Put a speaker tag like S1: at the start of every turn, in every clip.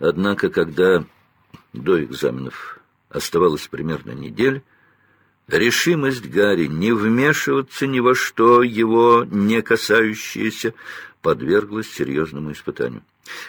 S1: Однако, когда до экзаменов оставалась примерно неделя, решимость Гарри не вмешиваться ни во что его не касающееся подверглась серьезному испытанию.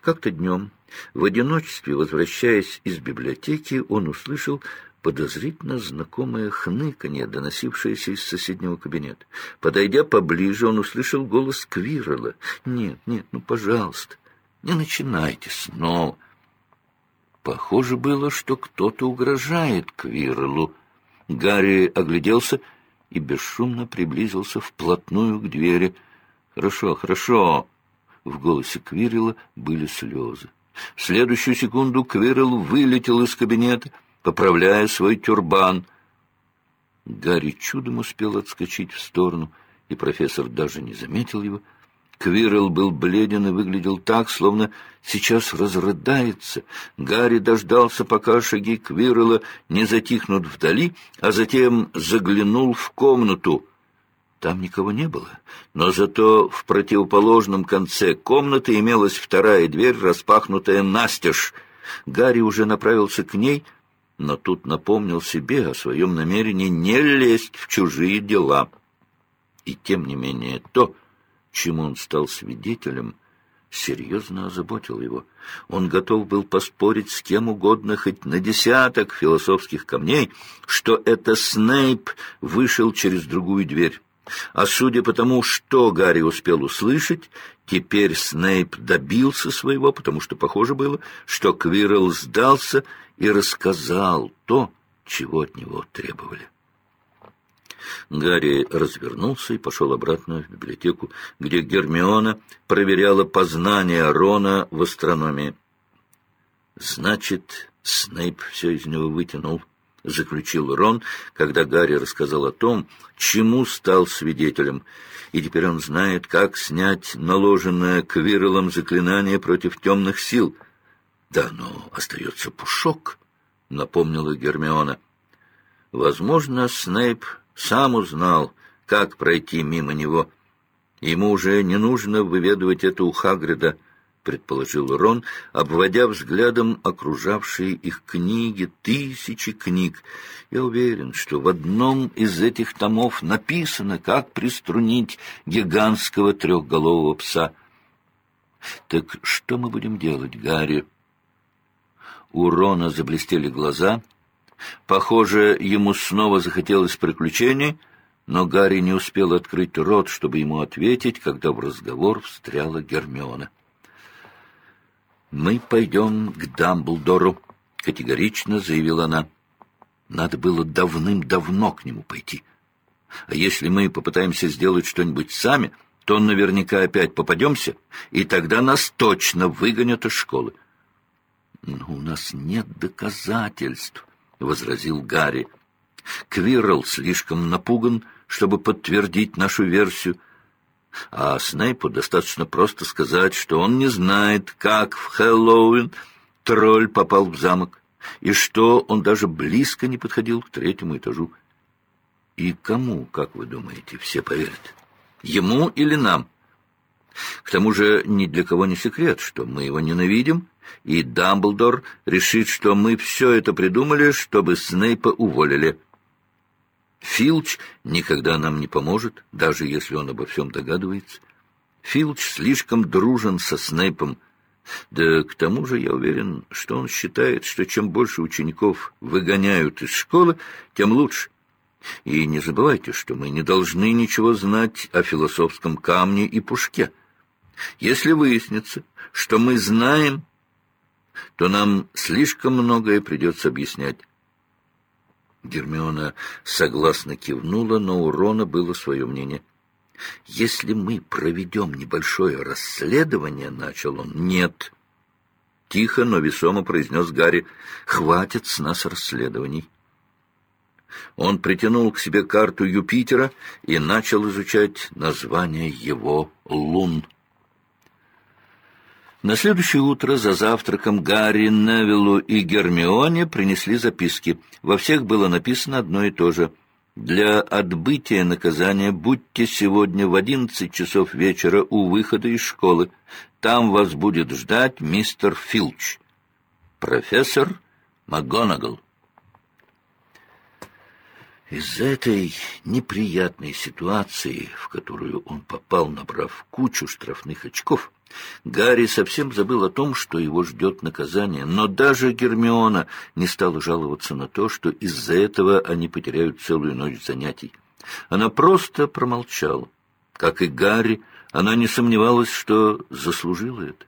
S1: Как-то днем, в одиночестве, возвращаясь из библиотеки, он услышал подозрительно знакомое хныканье, доносившееся из соседнего кабинета. Подойдя поближе, он услышал голос Квирла. «Нет, нет, ну, пожалуйста, не начинайте снова». Похоже было, что кто-то угрожает Квирлу. Гарри огляделся и бесшумно приблизился вплотную к двери. «Хорошо, хорошо!» В голосе Квирла были слезы. В следующую секунду Квирл вылетел из кабинета — поправляя свой тюрбан. Гарри чудом успел отскочить в сторону, и профессор даже не заметил его. Квирл был бледен и выглядел так, словно сейчас разрыдается. Гарри дождался, пока шаги Квирла не затихнут вдали, а затем заглянул в комнату. Там никого не было, но зато в противоположном конце комнаты имелась вторая дверь, распахнутая настежь. Гарри уже направился к ней — но тут напомнил себе о своем намерении не лезть в чужие дела. И тем не менее то, чему он стал свидетелем, серьезно озаботил его. Он готов был поспорить с кем угодно, хоть на десяток философских камней, что это Снейп вышел через другую дверь. А судя по тому, что Гарри успел услышать, теперь Снейп добился своего, потому что похоже было, что Квирл сдался и рассказал то, чего от него требовали. Гарри развернулся и пошел обратно в библиотеку, где Гермиона проверяла познания Рона в астрономии. «Значит, Снейп все из него вытянул», — заключил Рон, когда Гарри рассказал о том, чему стал свидетелем, и теперь он знает, как снять наложенное Квирлом заклинание против темных сил — да, но остается Пушок, — напомнила Гермиона. Возможно, Снейп сам узнал, как пройти мимо него. Ему уже не нужно выведывать это у Хагрида, — предположил Рон, обводя взглядом окружавшие их книги, тысячи книг. Я уверен, что в одном из этих томов написано, как приструнить гигантского трехголового пса. Так что мы будем делать, Гарри? У Рона заблестели глаза. Похоже, ему снова захотелось приключений, но Гарри не успел открыть рот, чтобы ему ответить, когда в разговор встряла Гермиона. «Мы пойдем к Дамблдору», — категорично заявила она. «Надо было давным-давно к нему пойти. А если мы попытаемся сделать что-нибудь сами, то наверняка опять попадемся, и тогда нас точно выгонят из школы. «Но у нас нет доказательств», — возразил Гарри. «Квирл слишком напуган, чтобы подтвердить нашу версию, а Снейпу достаточно просто сказать, что он не знает, как в Хэллоуин тролль попал в замок, и что он даже близко не подходил к третьему этажу. И кому, как вы думаете, все поверят? Ему или нам?» К тому же ни для кого не секрет, что мы его ненавидим, и Дамблдор решит, что мы все это придумали, чтобы Снейпа уволили. Филч никогда нам не поможет, даже если он обо всем догадывается. Филч слишком дружен со Снейпом, да к тому же я уверен, что он считает, что чем больше учеников выгоняют из школы, тем лучше. И не забывайте, что мы не должны ничего знать о философском камне и пушке. Если выяснится, что мы знаем, то нам слишком многое придется объяснять. Гермиона согласно кивнула, но у Рона было свое мнение. «Если мы проведем небольшое расследование», — начал он, — «нет». Тихо, но весомо произнес Гарри, «хватит с нас расследований». Он притянул к себе карту Юпитера и начал изучать название его лун. На следующее утро за завтраком Гарри, Невиллу и Гермионе принесли записки. Во всех было написано одно и то же. «Для отбытия наказания будьте сегодня в одиннадцать часов вечера у выхода из школы. Там вас будет ждать мистер Филч». профессор МакГонагал. Из-за этой неприятной ситуации, в которую он попал, набрав кучу штрафных очков, Гарри совсем забыл о том, что его ждет наказание, но даже Гермиона не стала жаловаться на то, что из-за этого они потеряют целую ночь занятий. Она просто промолчала. Как и Гарри, она не сомневалась, что заслужила это.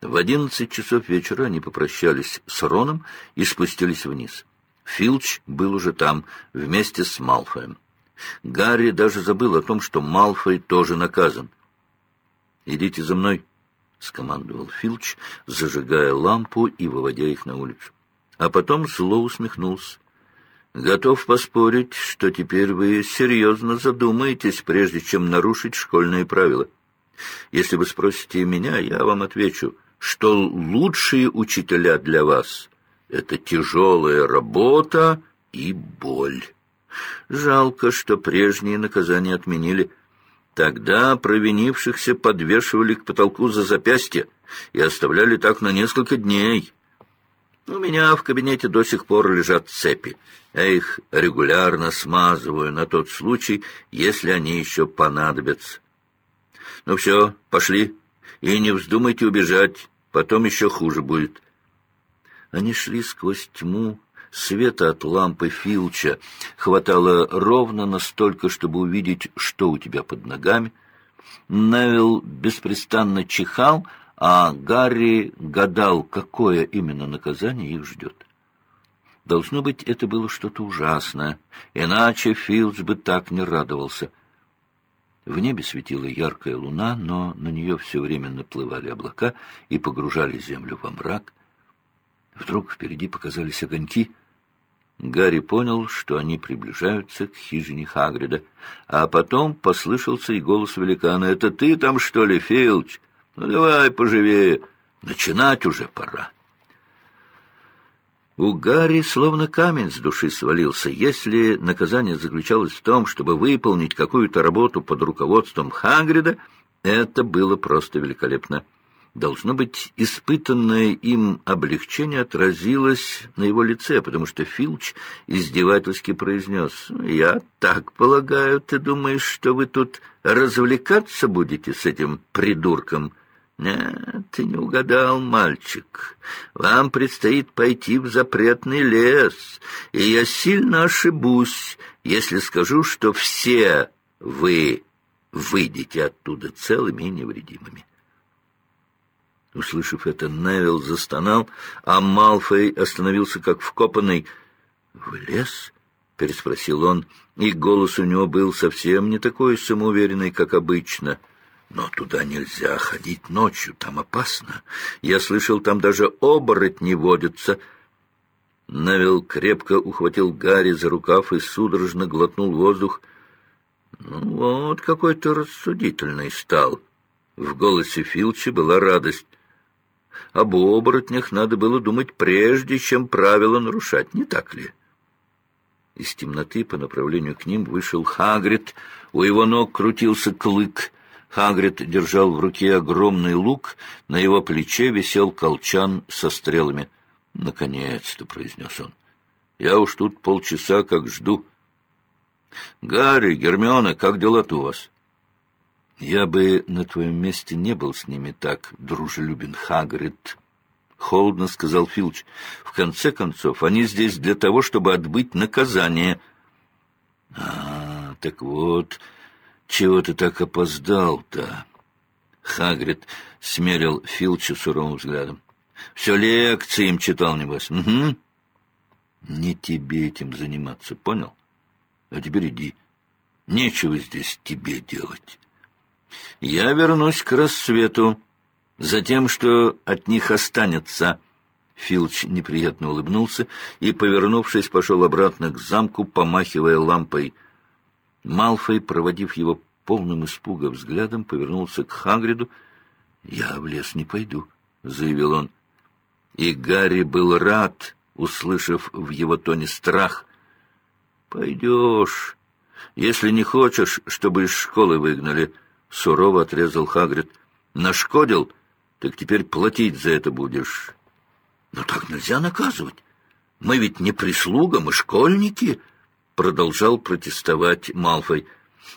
S1: В одиннадцать часов вечера они попрощались с Роном и спустились вниз. Филч был уже там, вместе с Малфоем. Гарри даже забыл о том, что Малфой тоже наказан. «Идите за мной», — скомандовал Филч, зажигая лампу и выводя их на улицу. А потом зло усмехнулся. «Готов поспорить, что теперь вы серьезно задумаетесь, прежде чем нарушить школьные правила. Если вы спросите меня, я вам отвечу, что лучшие учителя для вас — это тяжелая работа и боль. Жалко, что прежние наказания отменили. Тогда провинившихся подвешивали к потолку за запястье и оставляли так на несколько дней. У меня в кабинете до сих пор лежат цепи. Я их регулярно смазываю на тот случай, если они еще понадобятся. Ну все, пошли. И не вздумайте убежать, потом еще хуже будет. Они шли сквозь тьму, света от лампы Филча хватало ровно настолько, чтобы увидеть, что у тебя под ногами. Невил беспрестанно чихал, а Гарри гадал, какое именно наказание их ждет. Должно быть, это было что-то ужасное, иначе Филч бы так не радовался. В небе светила яркая луна, но на нее все время наплывали облака и погружали землю во мрак. Вдруг впереди показались огоньки. Гарри понял, что они приближаются к хижине Хагрида. А потом послышался и голос великана. «Это ты там, что ли, Филч? Ну, давай поживее. Начинать уже пора». У Гарри словно камень с души свалился. Если наказание заключалось в том, чтобы выполнить какую-то работу под руководством Хагрида, это было просто великолепно. Должно быть, испытанное им облегчение отразилось на его лице, потому что Филч издевательски произнес, «Я так полагаю, ты думаешь, что вы тут развлекаться будете с этим придурком?» «Нет, ты не угадал, мальчик. Вам предстоит пойти в запретный лес, и я сильно ошибусь, если скажу, что все вы выйдете оттуда целыми и невредимыми». Услышав это, Невил застонал, а Малфой остановился как вкопанный. — В лес? — переспросил он, и голос у него был совсем не такой самоуверенный, как обычно. — Но туда нельзя ходить ночью, там опасно. Я слышал, там даже оборотни водятся. Невил крепко ухватил Гарри за рукав и судорожно глотнул воздух. — Ну вот, какой ты рассудительный стал. В голосе Филча была радость. Об оборотнях надо было думать прежде, чем правила нарушать, не так ли? Из темноты по направлению к ним вышел Хагрид. У его ног крутился клык. Хагрид держал в руке огромный лук, на его плече висел колчан со стрелами. «Наконец-то», — произнес он, — «я уж тут полчаса как жду». «Гарри, Гермиона, как дела-то у вас?» Я бы на твоем месте не был с ними так дружелюбен, Хагрид. Холодно сказал Филч. В конце концов, они здесь для того, чтобы отбыть наказание. А, так вот, чего ты так опоздал-то? Хагрид смерил Филча суровым взглядом. Все лекции им читал, небось. Угу. Не тебе этим заниматься, понял? А теперь иди. Нечего здесь тебе делать. Я вернусь к рассвету, за тем, что от них останется. Филч неприятно улыбнулся и, повернувшись, пошел обратно к замку, помахивая лампой. Малфой, проводив его полным испуга взглядом, повернулся к Хагриду. «Я в лес не пойду», — заявил он. И Гарри был рад, услышав в его тоне страх. «Пойдешь, если не хочешь, чтобы из школы выгнали». — сурово отрезал Хагрид. «Нашкодил? Так теперь платить за это будешь». Но так нельзя наказывать. Мы ведь не прислуга, мы школьники, продолжал протестовать Малфой.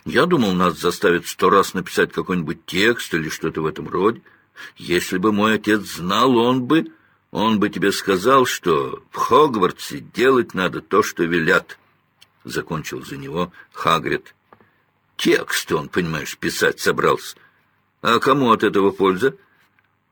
S1: Я думал, нас заставят сто раз написать какой-нибудь текст или что-то в этом роде. Если бы мой отец знал, он бы... Он бы тебе сказал, что в Хогвартсе делать надо то, что велят. Закончил за него Хагрид. Текст он, понимаешь, писать собрался. А кому от этого польза? —